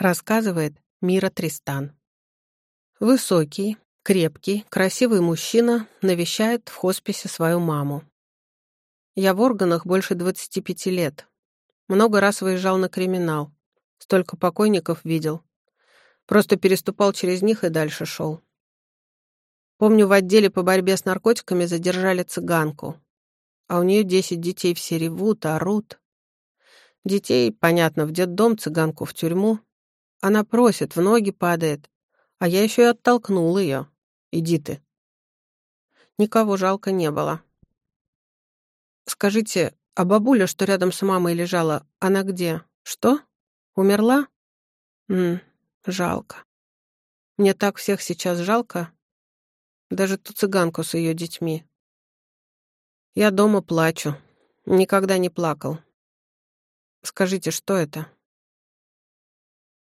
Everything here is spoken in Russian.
Рассказывает Мира Тристан. Высокий, крепкий, красивый мужчина навещает в хосписе свою маму. Я в органах больше 25 лет. Много раз выезжал на криминал. Столько покойников видел. Просто переступал через них и дальше шел. Помню, в отделе по борьбе с наркотиками задержали цыганку. А у нее 10 детей все ревут, орут. Детей, понятно, в детдом, цыганку в тюрьму. Она просит, в ноги падает. А я еще и оттолкнул ее. Иди ты. Никого жалко не было. Скажите, а бабуля, что рядом с мамой лежала, она где? Что? Умерла? М жалко. Мне так всех сейчас жалко. Даже ту цыганку с ее детьми. Я дома плачу. Никогда не плакал. Скажите, что это?